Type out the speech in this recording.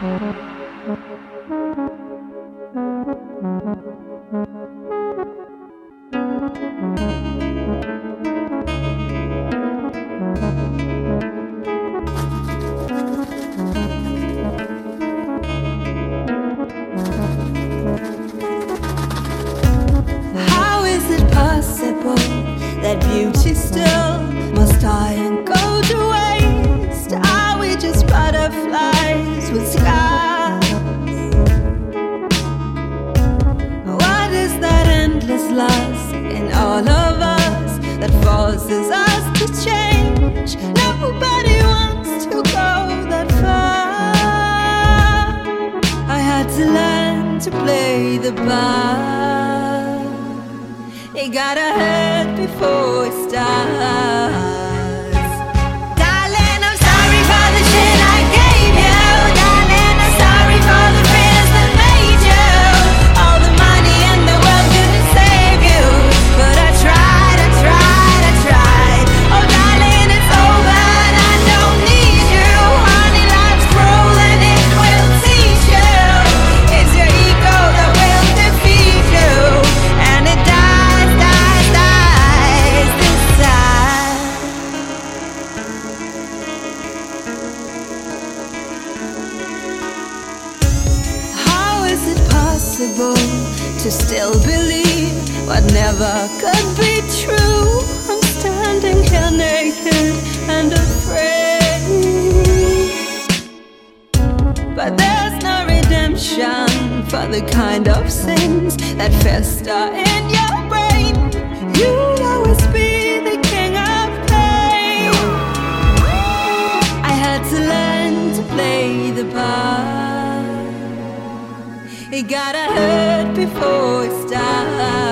How is it possible that beauty still lust in all of us that forces us to change? Nobody wants to go that far. I had to learn to play the bar. It gotta hurt before it starts. Possible to still believe what never could be true? I'm standing here naked and afraid. But there's no redemption for the kind of sins that fester in your brain. You'll He gotta hurt before he starts.